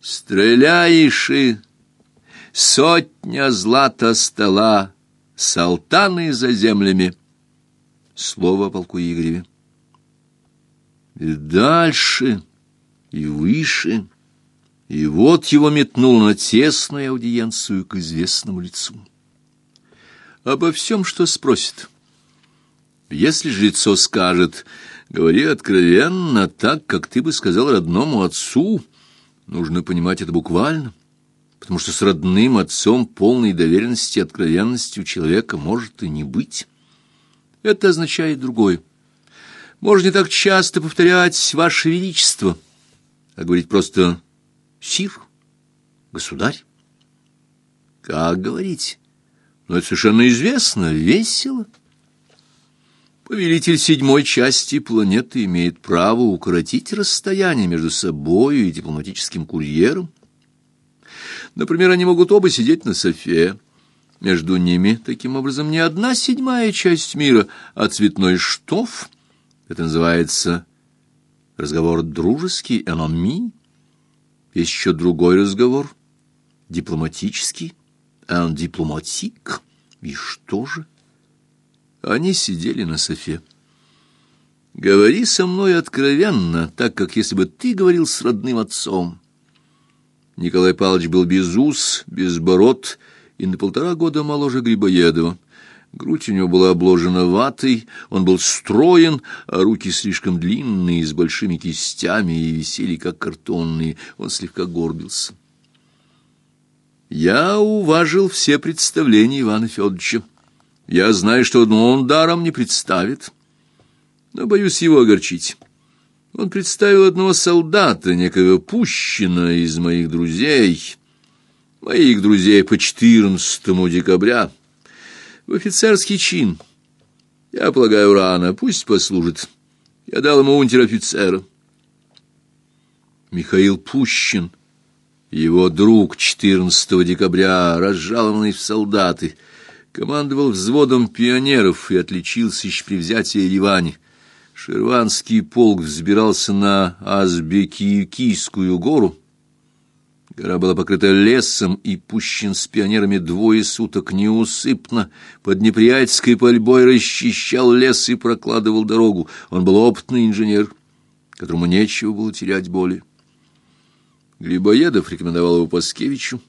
Стреляешь сотня злата стола, салтаны за землями. Слово полку Игореве. И дальше, и выше, и вот его метнул на тесную аудиенцию к известному лицу. Обо всем, что спросит. Если же лицо скажет, говори откровенно, так, как ты бы сказал родному отцу, нужно понимать это буквально потому что с родным отцом полной доверенности и откровенности у человека может и не быть. Это означает другое. Можно не так часто повторять «Ваше Величество», а говорить просто «Сир», «Государь». Как говорить? Но это совершенно известно, весело. Повелитель седьмой части планеты имеет право укоротить расстояние между собою и дипломатическим курьером, Например, они могут оба сидеть на софе. Между ними, таким образом, не одна седьмая часть мира, а цветной штоф. Это называется разговор дружеский, энами. Есть еще другой разговор, дипломатический, un дипломатик. И что же? Они сидели на софе. Говори со мной откровенно, так как если бы ты говорил с родным отцом. Николай Павлович был без ус, без бород и на полтора года моложе Грибоедова. Грудь у него была обложена ватой, он был строен, а руки слишком длинные, с большими кистями и висели, как картонные. Он слегка горбился. Я уважил все представления Ивана Федоровича. Я знаю, что он даром не представит, но боюсь его огорчить. Он представил одного солдата, некого Пущина из моих друзей, моих друзей по 14 декабря, в офицерский чин. Я полагаю, рано, пусть послужит. Я дал ему унтер-офицера. Михаил Пущин, его друг 14 декабря, разжалованный в солдаты, командовал взводом пионеров и отличился еще при взятии Ливани. Шерванский полк взбирался на Азбекиевкийскую гору. Гора была покрыта лесом, и пущен с пионерами двое суток неусыпно под неприятельской пальбой расчищал лес и прокладывал дорогу. Он был опытный инженер, которому нечего было терять боли. Грибоедов рекомендовал его Паскевичу.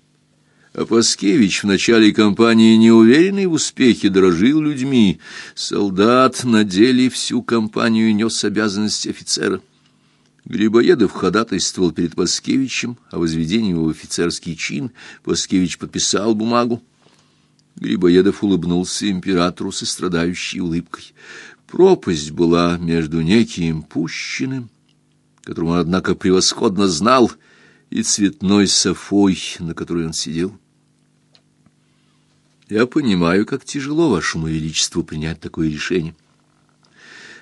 А Паскевич в начале кампании, неуверенный в успехе, дорожил людьми. Солдат на деле всю кампанию нес обязанности офицера. Грибоедов ходатайствовал перед Паскевичем о возведении его в офицерский чин. Паскевич подписал бумагу. Грибоедов улыбнулся императору со страдающей улыбкой. Пропасть была между неким Пущиным, которого он, однако, превосходно знал, — и цветной софой, на которой он сидел. Я понимаю, как тяжело вашему величеству принять такое решение.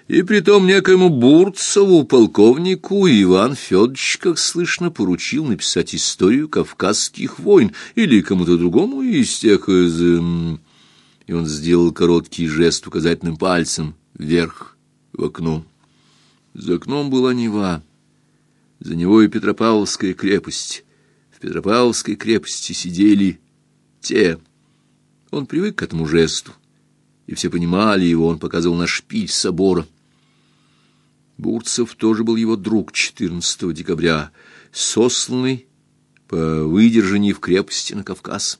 И притом некоему Бурцеву, полковнику, Иван Федорович, как слышно, поручил написать историю кавказских войн или кому-то другому из тех из... Эм, и он сделал короткий жест указательным пальцем вверх в окно. За окном была Нева. За него и Петропавловская крепость. В Петропавловской крепости сидели те. Он привык к этому жесту, и все понимали его, он показывал на шпиль собора. Бурцев тоже был его друг 14 декабря, сосланный по выдержании в крепости на Кавказ.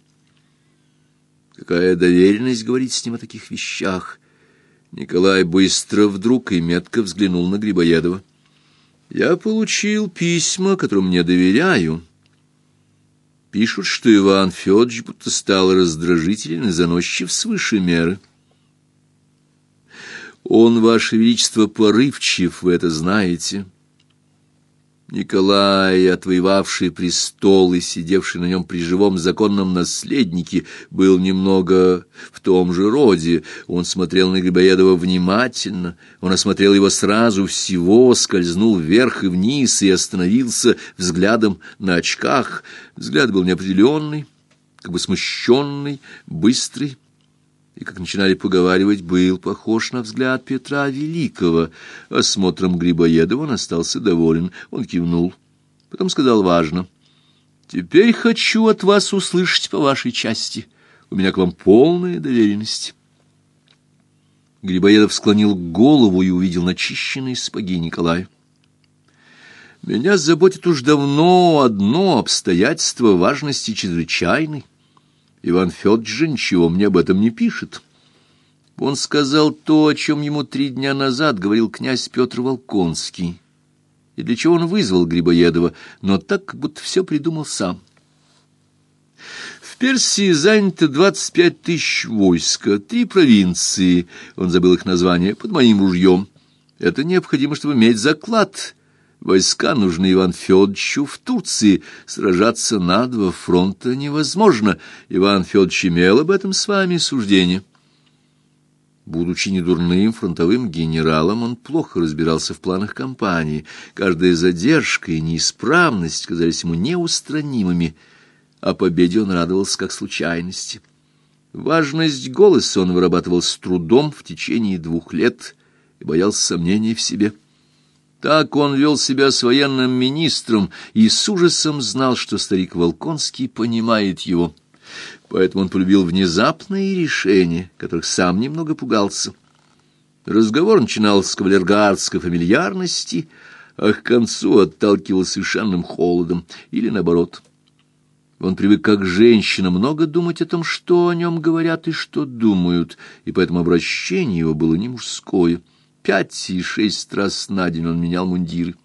Какая доверенность говорить с ним о таких вещах? Николай быстро вдруг и метко взглянул на Грибоедова. Я получил письма, которым мне доверяю. Пишут, что Иван Федорович будто стал раздражителен и заносчив свыше меры. Он, Ваше Величество, порывчив, вы это знаете. Николай, отвоевавший престол и сидевший на нем при живом законном наследнике, был немного в том же роде. Он смотрел на Грибоедова внимательно, он осмотрел его сразу всего, скользнул вверх и вниз и остановился взглядом на очках. Взгляд был неопределенный, как бы смущенный, быстрый и, как начинали поговаривать, был похож на взгляд Петра Великого. Осмотром Грибоедова он остался доволен. Он кивнул. Потом сказал важно. Теперь хочу от вас услышать по вашей части. У меня к вам полная доверенность. Грибоедов склонил голову и увидел начищенные сапоги Николая. Меня заботит уж давно одно обстоятельство важности чрезвычайной. Иван Федорович же ничего мне об этом не пишет. Он сказал то, о чем ему три дня назад говорил князь Петр Волконский, и для чего он вызвал Грибоедова, но так, будто все придумал сам. В Персии занято двадцать пять тысяч войска, три провинции, он забыл их название, под моим ружьем. Это необходимо, чтобы иметь заклад. Войска нужны Иван Федоровичу в Турции. Сражаться на два фронта невозможно. Иван Федорович имел об этом с вами суждение. Будучи недурным фронтовым генералом, он плохо разбирался в планах кампании. Каждая задержка и неисправность казались ему неустранимыми. О победе он радовался как случайности. Важность голоса он вырабатывал с трудом в течение двух лет и боялся сомнений в себе. Так он вел себя с военным министром и с ужасом знал, что старик Волконский понимает его — Поэтому он полюбил внезапные решения, которых сам немного пугался. Разговор начинал с кавалергардской фамильярности, а к концу отталкивал совершенным холодом, или наоборот. Он привык, как женщина, много думать о том, что о нем говорят и что думают, и поэтому обращение его было не мужское. Пять и шесть раз на день он менял мундиры.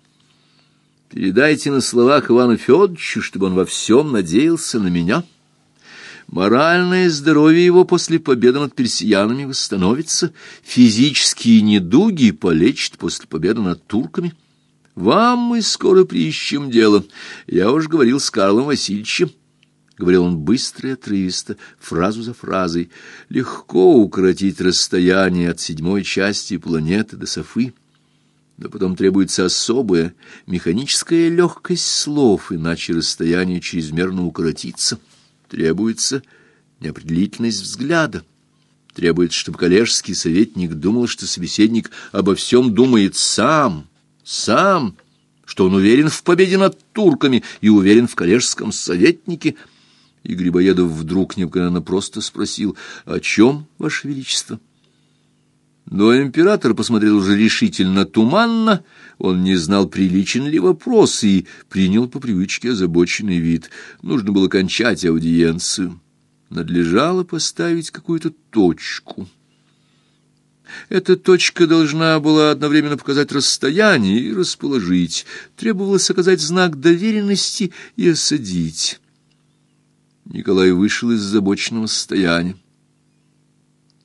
«Передайте на словах Ивану Федоровичу, чтобы он во всем надеялся на меня». Моральное здоровье его после победы над персиянами восстановится, физические недуги полечит после победы над турками. Вам мы скоро приищем дело. Я уж говорил с Карлом Васильевичем. Говорил он быстро и отрывисто, фразу за фразой. Легко укоротить расстояние от седьмой части планеты до Софы. Но потом требуется особая механическая легкость слов, иначе расстояние чрезмерно укоротится. Требуется неопределительность взгляда. Требуется, чтобы коллежский советник думал, что собеседник обо всем думает сам, сам, что он уверен в победе над турками и уверен в коллежском советнике. И Грибоедов вдруг необыкновенно просто спросил, «О чем, Ваше Величество?» Но император посмотрел уже решительно туманно, он не знал, приличен ли вопрос, и принял по привычке озабоченный вид. Нужно было кончать аудиенцию. Надлежало поставить какую-то точку. Эта точка должна была одновременно показать расстояние и расположить. Требовалось оказать знак доверенности и осадить. Николай вышел из забоченного состояния.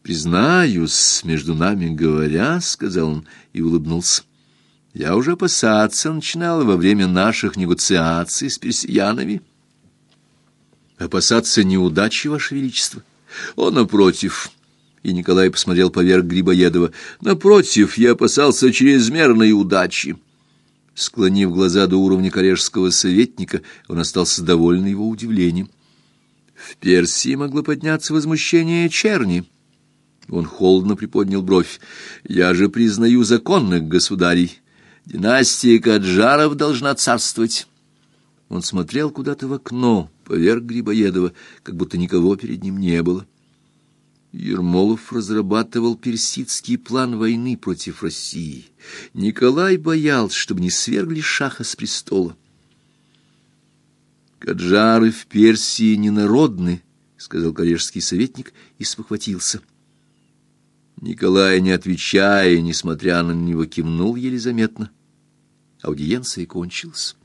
«Признаюсь, между нами говоря, — сказал он и улыбнулся, — я уже опасаться начинал во время наших негоциаций с персиянами. Опасаться неудачи, Ваше Величество? О, напротив!» И Николай посмотрел поверх Грибоедова. «Напротив, я опасался чрезмерной удачи». Склонив глаза до уровня коллежского советника, он остался доволен его удивлением. В Персии могло подняться возмущение черни — он холодно приподнял бровь. «Я же признаю законных государей. Династия Каджаров должна царствовать». Он смотрел куда-то в окно, поверх Грибоедова, как будто никого перед ним не было. Ермолов разрабатывал персидский план войны против России. Николай боялся, чтобы не свергли шаха с престола. «Каджары в Персии ненародны», — сказал коллежский советник и спохватился. Николай, не отвечая, несмотря на него, кивнул еле заметно. Аудиенция кончилась.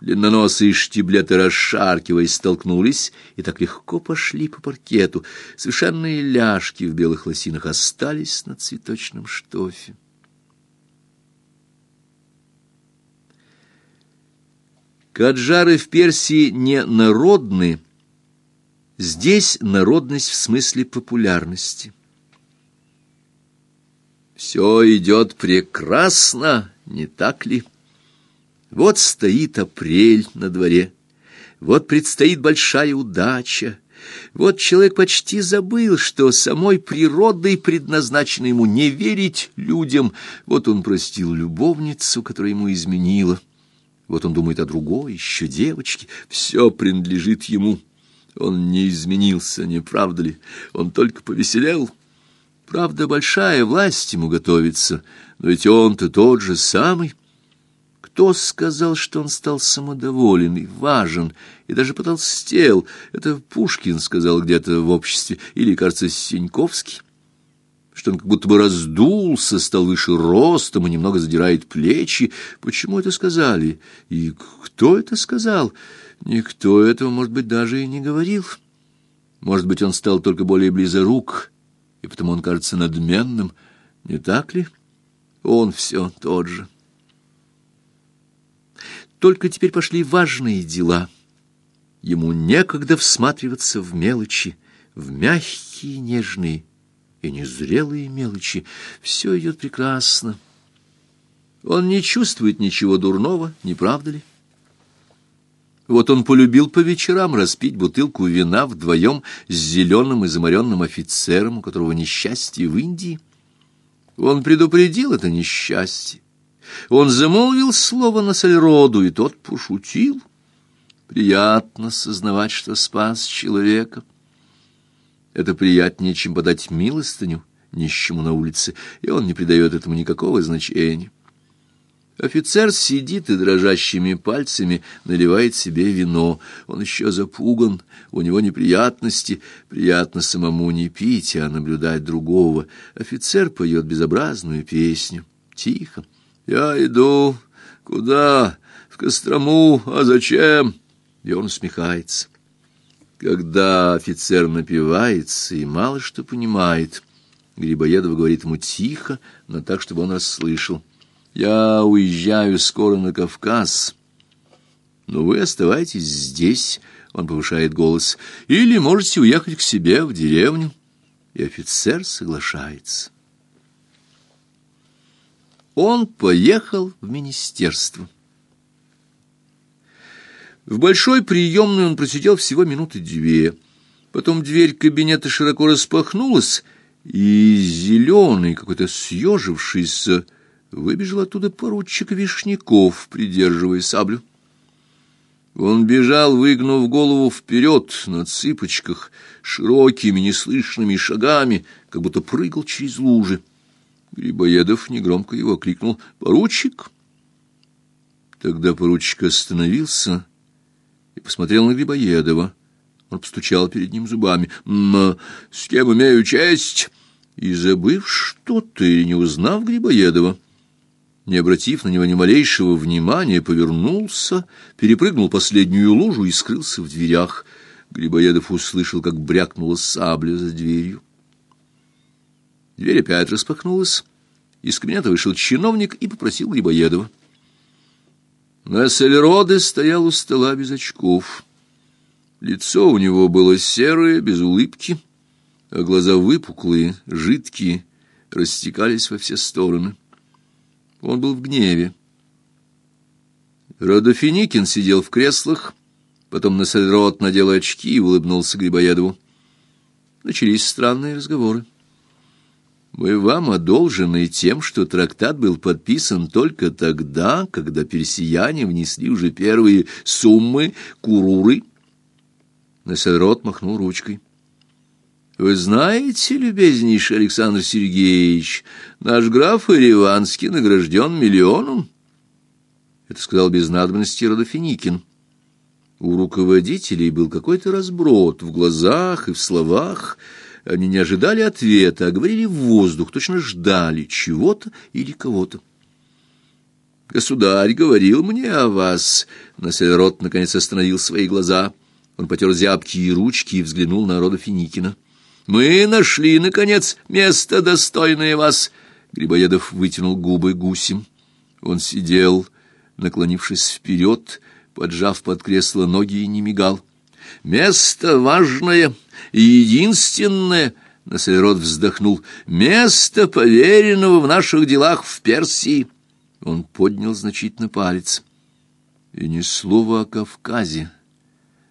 Длинноносые штиблеты, расшаркиваясь, столкнулись и так легко пошли по паркету. Совершенные ляжки в белых лосинах остались на цветочном штофе. Каджары в Персии не народны. Здесь народность в смысле популярности. Все идет прекрасно, не так ли? Вот стоит апрель на дворе, вот предстоит большая удача, вот человек почти забыл, что самой природой предназначено ему не верить людям, вот он простил любовницу, которая ему изменила. Вот он думает о другой, еще девочке. Все принадлежит ему. Он не изменился, не правда ли? Он только повеселел. Правда, большая власть ему готовится, но ведь он-то тот же самый. Кто сказал, что он стал самодоволен и важен, и даже потолстел? Это Пушкин сказал где-то в обществе, или, кажется, Синьковский что он как будто бы раздулся, стал выше ростом и немного задирает плечи. Почему это сказали? И кто это сказал? Никто этого, может быть, даже и не говорил. Может быть, он стал только более близорук, и потому он кажется надменным. Не так ли? Он все тот же. Только теперь пошли важные дела. Ему некогда всматриваться в мелочи, в мягкие нежные и незрелые мелочи. Все идет прекрасно. Он не чувствует ничего дурного, не правда ли? Вот он полюбил по вечерам распить бутылку вина вдвоем с зеленым и заморенным офицером, у которого несчастье в Индии. Он предупредил это несчастье. Он замолвил слово на Сальроду, и тот пошутил. Приятно сознавать, что спас человека. Это приятнее, чем подать милостыню нищему на улице, и он не придает этому никакого значения. Офицер сидит и дрожащими пальцами наливает себе вино. Он еще запуган, у него неприятности. Приятно самому не пить, а наблюдать другого. Офицер поет безобразную песню. Тихо. «Я иду. Куда? В Кострому. А зачем?» И он усмехается. Когда офицер напивается и мало что понимает, Грибоедов говорит ему тихо, но так, чтобы он расслышал. Я уезжаю скоро на Кавказ. Но вы оставайтесь здесь, он повышает голос, или можете уехать к себе в деревню. И офицер соглашается. Он поехал в министерство. В большой приемной он просидел всего минуты две. Потом дверь кабинета широко распахнулась, и зеленый, какой-то съежившийся, выбежал оттуда поручик Вишняков, придерживая саблю. Он бежал, выгнув голову вперед на цыпочках, широкими неслышными шагами, как будто прыгал через лужи. Грибоедов негромко его кликнул «Поручик!». Тогда поручик остановился посмотрел на Грибоедова. Он постучал перед ним зубами. «М с кем имею честь?» И, забыв что-то или не узнав Грибоедова, не обратив на него ни малейшего внимания, повернулся, перепрыгнул последнюю лужу и скрылся в дверях. Грибоедов услышал, как брякнула сабля за дверью. Дверь опять распахнулась. Из кабинета вышел чиновник и попросил Грибоедова. Мессельроде стоял у стола без очков. Лицо у него было серое, без улыбки, а глаза выпуклые, жидкие, растекались во все стороны. Он был в гневе. Родофиникин сидел в креслах, потом Нассельрот надел очки и улыбнулся Грибоедову. Начались странные разговоры. Мы вам одолжены тем, что трактат был подписан только тогда, когда персияне внесли уже первые суммы куруры. Нассельрот махнул ручкой. Вы знаете, любезнейший Александр Сергеевич, наш граф Ириванский награжден миллионом. Это сказал без надобности Родофиникин. У руководителей был какой-то разброд в глазах и в словах. Они не ожидали ответа, а говорили в воздух, точно ждали чего-то или кого-то. «Государь говорил мне о вас», — Насельрот наконец остановил свои глаза. Он потер зябкие ручки и взглянул на Родофиникина. Мы нашли, наконец, место, достойное вас. Грибоедов вытянул губы гусем. Он сидел, наклонившись вперед, поджав под кресло ноги и не мигал. Место важное и единственное, Насельрод вздохнул, место поверенного в наших делах в Персии. Он поднял значительно палец. И ни слова о Кавказе,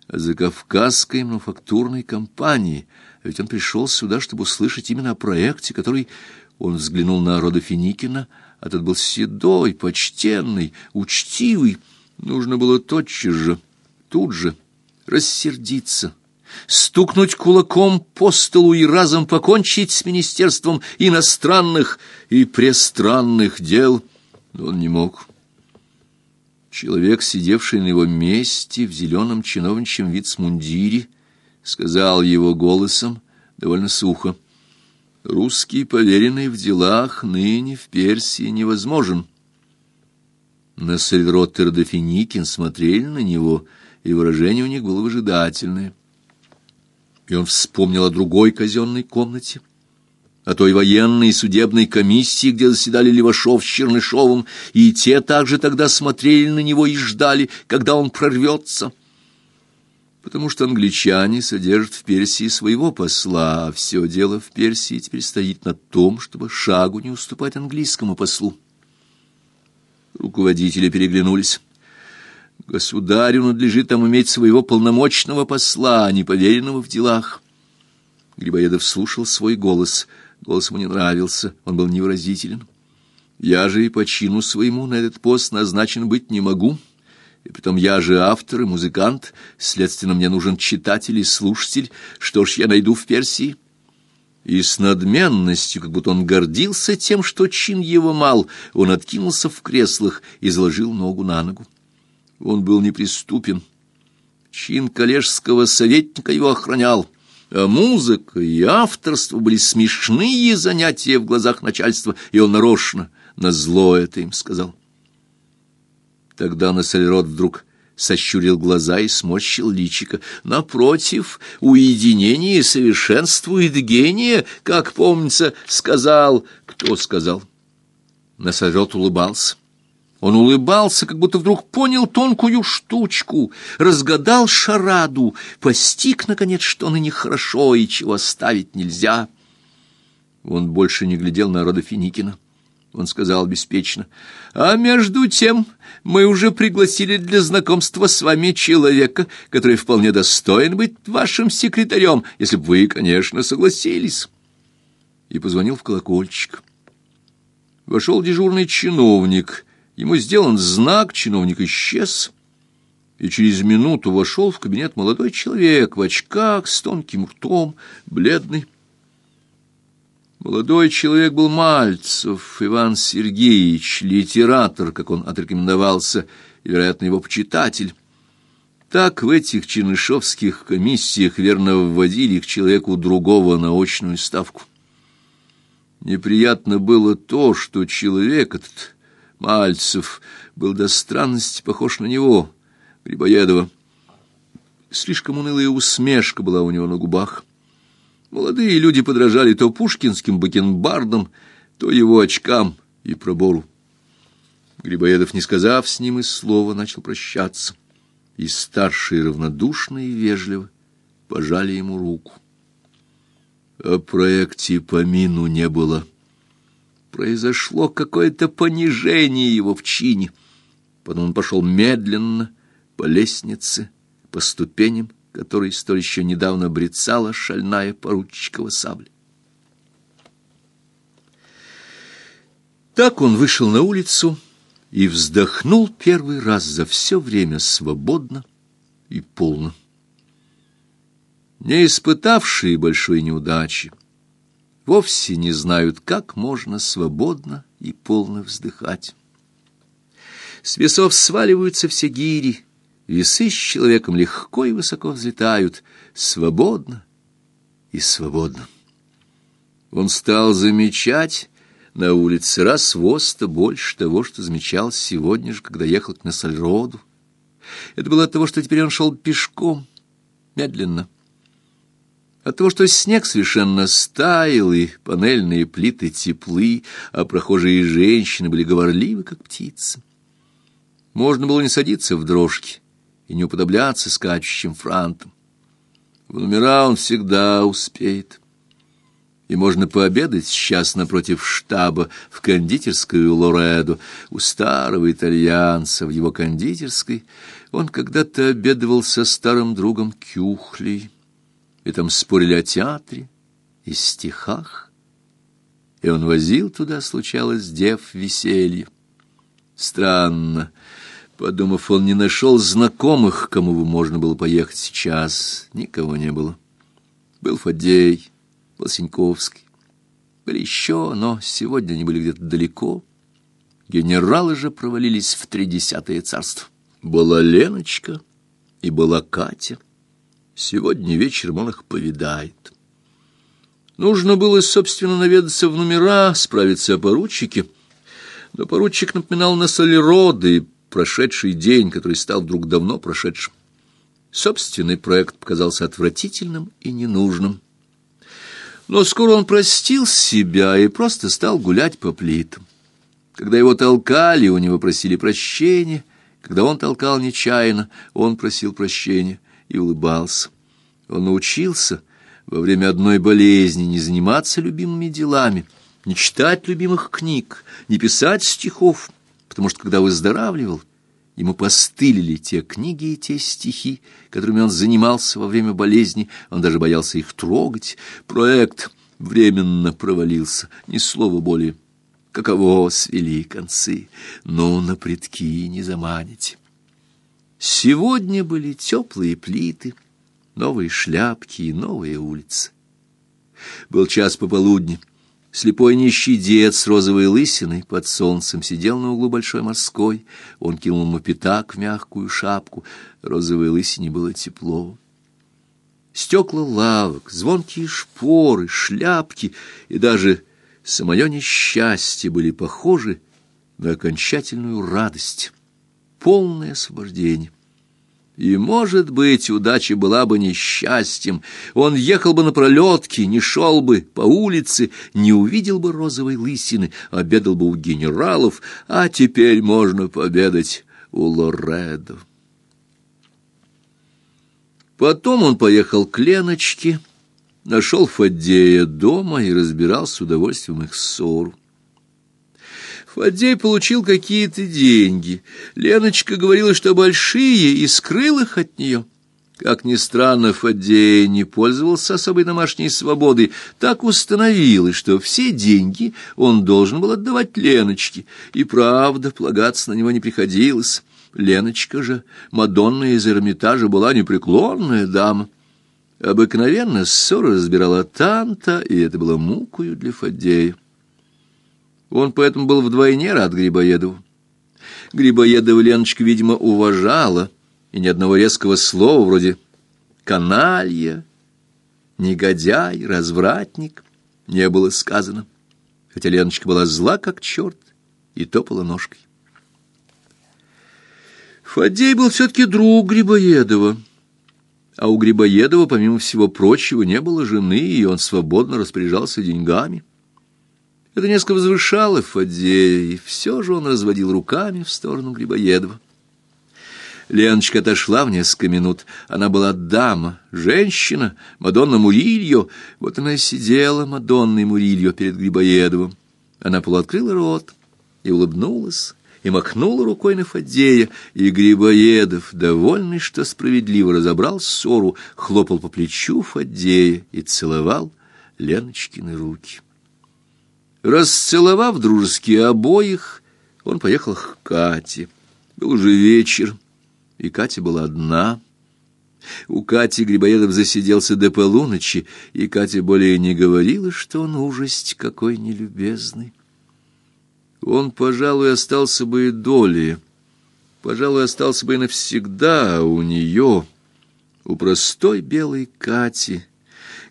а за кавказской мануфактурной компанией — ведь он пришел сюда, чтобы услышать именно о проекте, который... Он взглянул на Родофиникина, а тот был седой, почтенный, учтивый. Нужно было тотчас же, тут же, рассердиться, стукнуть кулаком по столу и разом покончить с Министерством иностранных и престранных дел. Он не мог. Человек, сидевший на его месте в зеленом чиновничьем вицмундире, сказал его голосом довольно сухо. «Русский, поверенный в делах, ныне в Персии невозможен». Нассельроттер и Финикин смотрели на него, и выражение у них было выжидательное. И он вспомнил о другой казенной комнате, о той военной и судебной комиссии, где заседали Левашов с Чернышовым, и те также тогда смотрели на него и ждали, когда он прорвется. Потому что англичане содержат в Персии своего посла, а все дело в Персии теперь стоит на том, чтобы шагу не уступать английскому послу. Руководители переглянулись. Государю надлежит там иметь своего полномочного посла, неповеренного в делах. Грибоедов слушал свой голос. Голос ему не нравился, он был невыразителен. Я же и по чину своему на этот пост назначен быть не могу. И притом я же автор и музыкант, следственно, мне нужен читатель и слушатель. Что ж я найду в Персии? И с надменностью, как будто он гордился тем, что чин его мал, он откинулся в креслах и заложил ногу на ногу. Он был неприступен. Чин коллежского советника его охранял. А музыка и авторство были смешные занятия в глазах начальства, и он нарочно, назло это им сказал. Тогда Нассельрод вдруг сощурил глаза и сморщил личико. Напротив, уединение совершенствует гения, как, помнится, сказал... Кто сказал? Нассельрод улыбался. Он улыбался, как будто вдруг понял тонкую штучку, разгадал шараду, постиг, наконец, что ныне хорошо и чего оставить нельзя. Он больше не глядел на рода Финикина. Он сказал беспечно, «А между тем мы уже пригласили для знакомства с вами человека, который вполне достоин быть вашим секретарем, если бы вы, конечно, согласились». И позвонил в колокольчик. Вошел дежурный чиновник. Ему сделан знак, чиновник исчез. И через минуту вошел в кабинет молодой человек в очках, с тонким ртом, бледный. Молодой человек был Мальцев, Иван Сергеевич, литератор, как он отрекомендовался, и, вероятно, его почитатель. Так в этих чернышовских комиссиях верно вводили к человеку другого научную ставку. Неприятно было то, что человек этот, Мальцев, был до странности похож на него, Грибоедова. Слишком унылая усмешка была у него на губах. Молодые люди подражали то пушкинским бакенбардам, то его очкам и пробору. Грибоедов, не сказав с ним и слова, начал прощаться. И старшие равнодушно и вежливо пожали ему руку. О проекте по мину не было. Произошло какое-то понижение его в чине. Потом он пошел медленно по лестнице, по ступеням, которой столь еще недавно брецала шальная поручикова сабля. Так он вышел на улицу и вздохнул первый раз за все время свободно и полно. Не испытавшие большой неудачи, вовсе не знают, как можно свободно и полно вздыхать. С весов сваливаются все гири, Весы с человеком легко и высоко взлетают, свободно и свободно. Он стал замечать на улице раз в больше того, что замечал сегодня же, когда ехал к Нассальроду. Это было от того, что теперь он шел пешком, медленно. От того, что снег совершенно стаял, и панельные плиты теплы, а прохожие женщины были говорливы, как птицы. Можно было не садиться в дрожки, и не уподобляться скачущим франтам. В номера он всегда успеет. И можно пообедать сейчас напротив штаба в кондитерскую Лоредо у старого итальянца в его кондитерской. Он когда-то обедывал со старым другом Кюхлей, и там спорили о театре и стихах. И он возил туда, случалось, дев веселье. Странно, Подумав, он не нашел знакомых, кому бы можно было поехать сейчас. Никого не было. Был Фадей, был. Были еще, но сегодня они были где-то далеко. Генералы же провалились в тридесятое царство. Была Леночка и была Катя. Сегодня вечером он их повидает. Нужно было, собственно, наведаться в номера, справиться о поручике. Но поручик напоминал на солероды, прошедший день, который стал вдруг давно прошедшим. Собственный проект показался отвратительным и ненужным. Но скоро он простил себя и просто стал гулять по плитам. Когда его толкали, у него просили прощения. Когда он толкал нечаянно, он просил прощения и улыбался. Он научился во время одной болезни не заниматься любимыми делами, не читать любимых книг, не писать стихов, потому что когда выздоравливал, ему постылили те книги и те стихи, которыми он занимался во время болезни, он даже боялся их трогать. Проект временно провалился, ни слова более. Каково свели концы, но на предки не заманить. Сегодня были теплые плиты, новые шляпки и новые улицы. Был час пополудни. Слепой нищий дед с розовой лысиной под солнцем сидел на углу большой морской. Он кинул ему пятак в мягкую шапку. Розовой лысине было тепло. Стекла лавок, звонкие шпоры, шляпки и даже самое несчастье были похожи на окончательную радость, полное освобождение. И, может быть, удача была бы несчастьем. Он ехал бы на пролетке, не шел бы по улице, не увидел бы розовой лысины, обедал бы у генералов, а теперь можно победать у Лоредо. Потом он поехал к Леночке, нашел Фаддея дома и разбирал с удовольствием их ссору. Фаддей получил какие-то деньги. Леночка говорила, что большие, и скрыл их от нее. Как ни странно, Фаддей не пользовался особой домашней свободой. Так установилось, что все деньги он должен был отдавать Леночке. И правда, полагаться на него не приходилось. Леночка же, Мадонна из Эрмитажа, была непреклонная дама. Обыкновенно ссоры разбирала Танта, и это было мукою для Фаддея. Он поэтому был вдвойне рад Грибоедову. Грибоедова Леночка, видимо, уважала, и ни одного резкого слова вроде «каналья», «негодяй», «развратник» не было сказано, хотя Леночка была зла как черт и топала ножкой. Фадей был все-таки друг Грибоедова, а у Грибоедова, помимо всего прочего, не было жены, и он свободно распоряжался деньгами. Это несколько возвышало Фадея, и все же он разводил руками в сторону Грибоедова. Леночка отошла в несколько минут. Она была дама, женщина, Мадонна Мурильо. Вот она и сидела, Мадонной Мурильо, перед Грибоедовым. Она полуоткрыла рот и улыбнулась, и махнула рукой на Фадея, и Грибоедов, довольный, что справедливо разобрал ссору, хлопал по плечу Фадея и целовал Леночкины руки. Расцеловав дружески обоих, он поехал к Кате. Был уже вечер, и Катя была одна. У Кати Грибоедов засиделся до полуночи, и Катя более не говорила, что он ужасть какой нелюбезный. Он, пожалуй, остался бы и долей, пожалуй, остался бы и навсегда у нее, у простой белой Кати,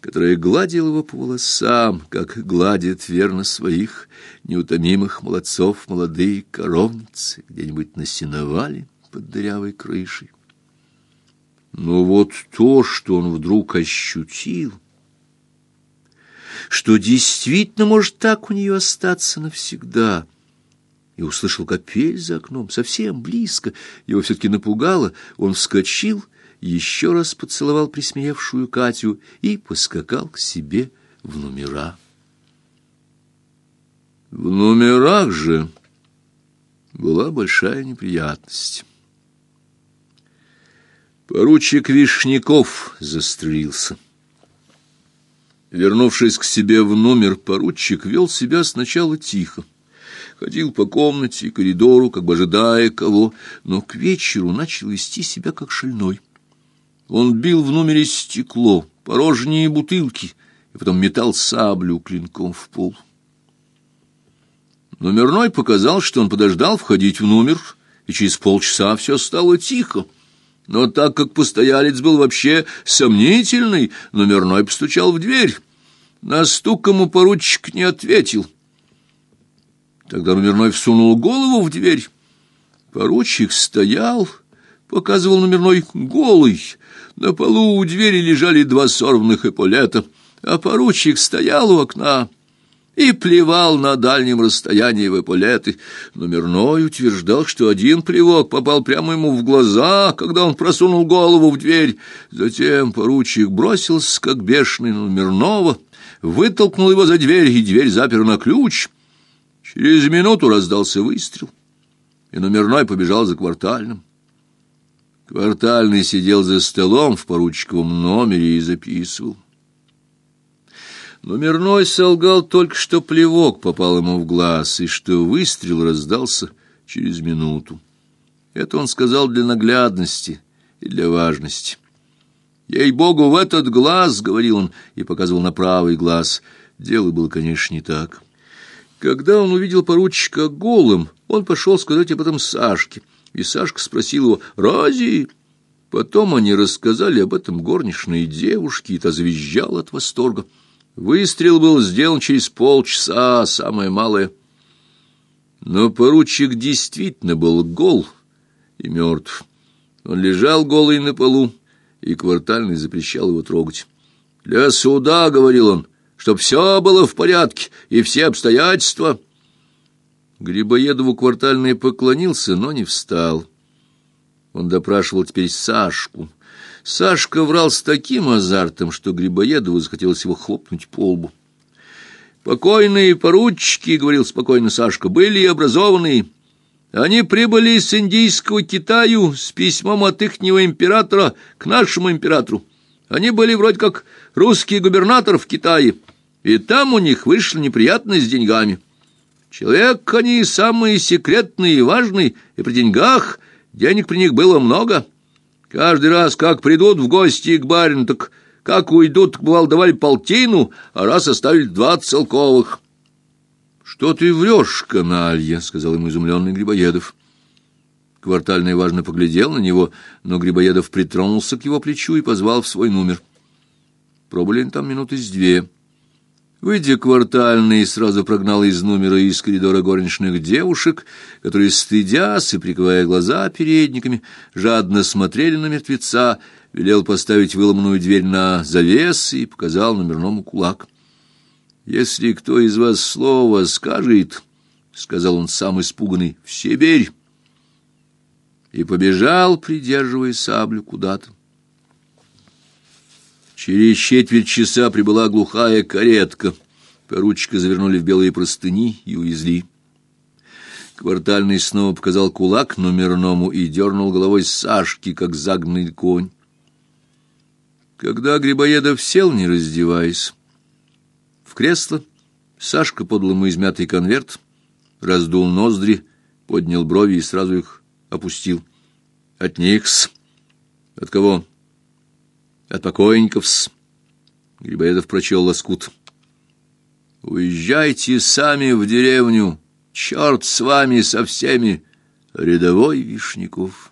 которая гладила его по волосам, как гладит верно своих неутомимых молодцов молодые коровницы где-нибудь на сеновале под дырявой крышей. Но вот то, что он вдруг ощутил, что действительно может так у нее остаться навсегда, и услышал капель за окном, совсем близко, его все-таки напугало, он вскочил еще раз поцеловал присмеявшую Катю и поскакал к себе в номера. В номерах же была большая неприятность. Поручик Вишняков застрелился. Вернувшись к себе в номер, поручик вел себя сначала тихо ходил по комнате и коридору, как бы ожидая кого, но к вечеру начал вести себя как шальной. Он бил в номере стекло, порожние бутылки, и потом метал саблю клинком в пол. Номерной показал, что он подождал входить в номер, и через полчаса все стало тихо. Но так как постоялец был вообще сомнительный, номерной постучал в дверь. На стук ему поручик не ответил. Тогда номерной всунул голову в дверь. Поручик стоял, показывал номерной голый. На полу у двери лежали два сорванных эполета, а поручик стоял у окна и плевал на дальнем расстоянии в эполеты. Номерной утверждал, что один плевок попал прямо ему в глаза, когда он просунул голову в дверь. Затем поручик бросился, как бешеный, на номерного, вытолкнул его за дверь, и дверь запер на ключ. Через минуту раздался выстрел, и номерной побежал за квартальным. Квартальный сидел за столом в поручиковом номере и записывал. Номерной солгал только, что плевок попал ему в глаз, и что выстрел раздался через минуту. Это он сказал для наглядности и для важности. «Ей-богу, в этот глаз!» — говорил он и показывал на правый глаз. Дело было, конечно, не так. Когда он увидел поручика голым, он пошел сказать об этом Сашке, и Сашка спросил его «Рази?» Потом они рассказали об этом горничной девушке, и та завизжала от восторга. Выстрел был сделан через полчаса, самое малое. Но поручик действительно был гол и мертв. Он лежал голый на полу, и квартальный запрещал его трогать. «Для суда», — говорил он, — «чтоб все было в порядке и все обстоятельства». Грибоедову квартальный поклонился, но не встал. Он допрашивал теперь Сашку — Сашка врал с таким азартом, что Грибоедову захотелось его хлопнуть по лбу. «Покойные поручики, — говорил спокойно Сашка, — были образованные. Они прибыли из индийского Китаю с письмом от ихнего императора к нашему императору. Они были вроде как русский губернатор в Китае, и там у них вышли неприятности с деньгами. Человек они самый секретный и важный, и при деньгах денег при них было много». Каждый раз, как придут в гости к барину, так как уйдут, бывало, давали полтину, а раз оставили двадцать целковых. — Что ты врешь, каналья? — сказал ему изумленный Грибоедов. Квартальный важно поглядел на него, но Грибоедов притронулся к его плечу и позвал в свой номер. Пробыли там минуты с две. Выйдя квартальный, сразу прогнал из номера и из коридора горничных девушек, которые, стыдясь и прикрывая глаза передниками, жадно смотрели на мертвеца, велел поставить выломанную дверь на завес и показал номерному кулак. «Если кто из вас слово скажет, — сказал он сам испуганный, — в Сибирь!» И побежал, придерживая саблю куда-то. Через четверть часа прибыла глухая каретка. Поручика завернули в белые простыни и увезли. Квартальный снова показал кулак номерному и дернул головой Сашки, как загнанный конь. Когда Грибоедов сел, не раздеваясь, в кресло, Сашка подал ему измятый конверт, раздул ноздри, поднял брови и сразу их опустил. От них-с. От кого? От покойников-с. Грибоедов прочел лоскут. «Уезжайте сами в деревню, черт с вами со всеми, рядовой Вишняков».